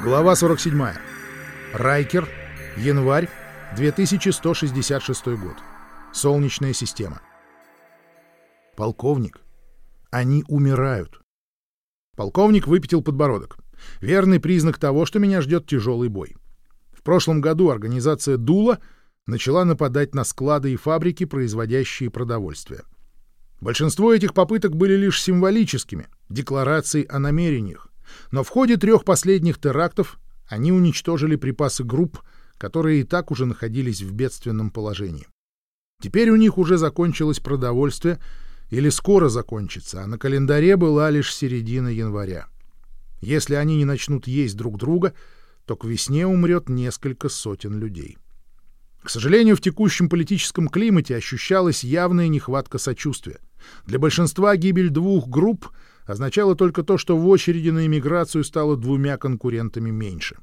Глава 47. Райкер. Январь. 2166 год. Солнечная система. Полковник. Они умирают. Полковник выпятил подбородок. Верный признак того, что меня ждет тяжелый бой. В прошлом году организация Дула начала нападать на склады и фабрики, производящие продовольствие. Большинство этих попыток были лишь символическими, декларацией о намерениях. Но в ходе трех последних терактов они уничтожили припасы групп, которые и так уже находились в бедственном положении. Теперь у них уже закончилось продовольствие или скоро закончится, а на календаре была лишь середина января. Если они не начнут есть друг друга, то к весне умрет несколько сотен людей. К сожалению, в текущем политическом климате ощущалась явная нехватка сочувствия. Для большинства гибель двух групп означала только то, что в очереди на иммиграцию стало двумя конкурентами меньше.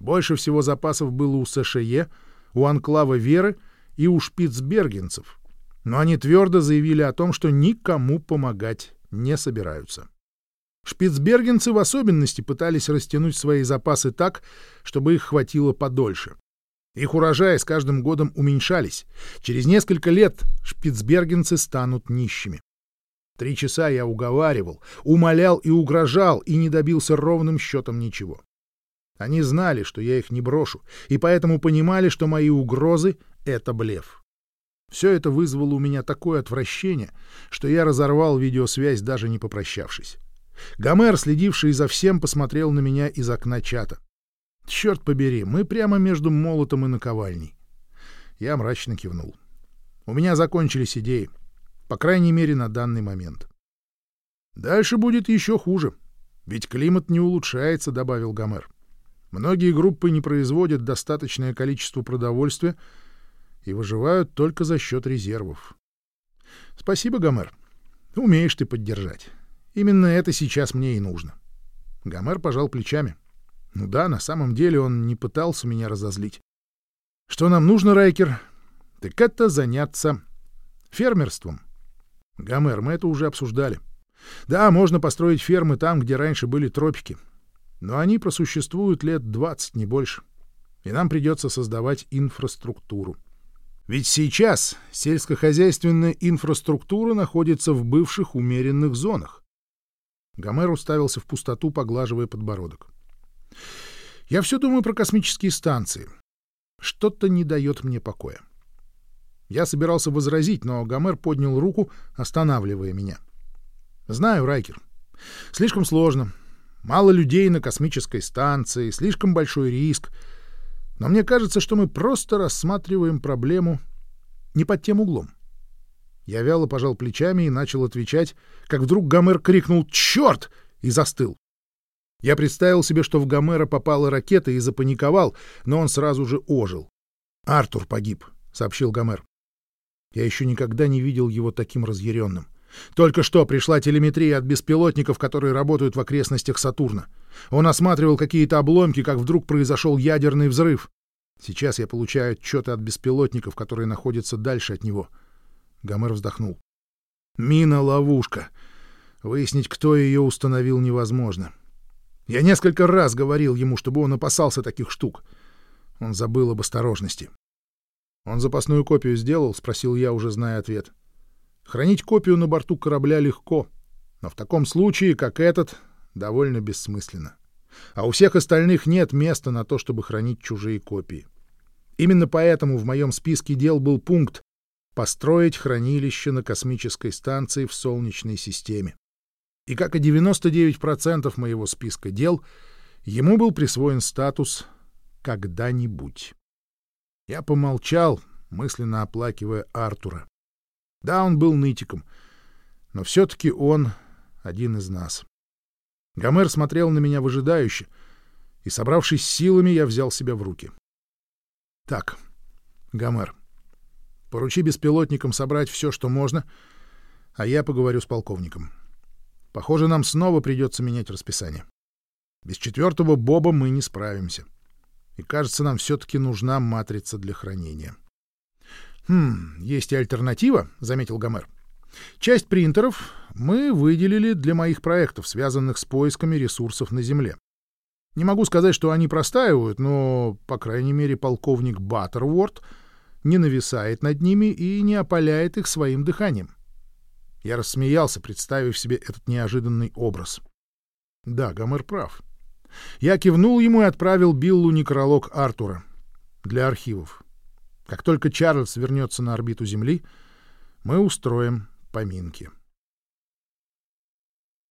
Больше всего запасов было у СШЕ, у Анклава Веры и у шпицбергенцев, но они твердо заявили о том, что никому помогать не собираются. Шпицбергенцы в особенности пытались растянуть свои запасы так, чтобы их хватило подольше. Их урожаи с каждым годом уменьшались. Через несколько лет шпицбергенцы станут нищими. Три часа я уговаривал, умолял и угрожал, и не добился ровным счетом ничего. Они знали, что я их не брошу, и поэтому понимали, что мои угрозы — это блеф. Все это вызвало у меня такое отвращение, что я разорвал видеосвязь, даже не попрощавшись. Гомер, следивший за всем, посмотрел на меня из окна чата. Черт побери, мы прямо между молотом и наковальней. Я мрачно кивнул. У меня закончились идеи. По крайней мере, на данный момент. Дальше будет еще хуже. Ведь климат не улучшается, добавил Гомер. Многие группы не производят достаточное количество продовольствия и выживают только за счет резервов. Спасибо, Гомер. Умеешь ты поддержать. Именно это сейчас мне и нужно. Гомер пожал плечами. — ну да, на самом деле он не пытался меня разозлить. Что нам нужно, Райкер? Так это заняться фермерством. Гомер, мы это уже обсуждали. Да, можно построить фермы там, где раньше были тропики. Но они просуществуют лет 20, не больше. И нам придется создавать инфраструктуру. Ведь сейчас сельскохозяйственная инфраструктура находится в бывших умеренных зонах. Гомер уставился в пустоту, поглаживая подбородок. Я все думаю про космические станции. Что-то не дает мне покоя. Я собирался возразить, но Гомер поднял руку, останавливая меня. Знаю, Райкер. Слишком сложно. Мало людей на космической станции, слишком большой риск. Но мне кажется, что мы просто рассматриваем проблему не под тем углом. Я вяло пожал плечами и начал отвечать, как вдруг Гомер крикнул «Черт!» и застыл. Я представил себе, что в Гомера попала ракета и запаниковал, но он сразу же ожил. «Артур погиб», — сообщил Гомер. Я еще никогда не видел его таким разъяренным. Только что пришла телеметрия от беспилотников, которые работают в окрестностях Сатурна. Он осматривал какие-то обломки, как вдруг произошел ядерный взрыв. Сейчас я получаю отчеты от беспилотников, которые находятся дальше от него. Гомер вздохнул. Мина-ловушка. Выяснить, кто ее установил, невозможно. Я несколько раз говорил ему, чтобы он опасался таких штук. Он забыл об осторожности. «Он запасную копию сделал?» — спросил я, уже зная ответ. «Хранить копию на борту корабля легко, но в таком случае, как этот, довольно бессмысленно. А у всех остальных нет места на то, чтобы хранить чужие копии. Именно поэтому в моем списке дел был пункт «Построить хранилище на космической станции в Солнечной системе». И как и 99% моего списка дел, ему был присвоен статус «когда-нибудь». Я помолчал, мысленно оплакивая Артура. Да, он был нытиком, но все-таки он один из нас. Гомер смотрел на меня выжидающе, и, собравшись силами, я взял себя в руки. Так, Гомер, поручи беспилотникам собрать все, что можно, а я поговорю с полковником. — Похоже, нам снова придется менять расписание. Без четвертого Боба мы не справимся. И кажется, нам все-таки нужна матрица для хранения. «Хм, есть и альтернатива», — заметил Гомер. «Часть принтеров мы выделили для моих проектов, связанных с поисками ресурсов на Земле. Не могу сказать, что они простаивают, но, по крайней мере, полковник Баттерворд не нависает над ними и не опаляет их своим дыханием. Я рассмеялся, представив себе этот неожиданный образ. Да, Гомер прав. Я кивнул ему и отправил Биллу некролог Артура для архивов. Как только Чарльз вернется на орбиту Земли, мы устроим поминки.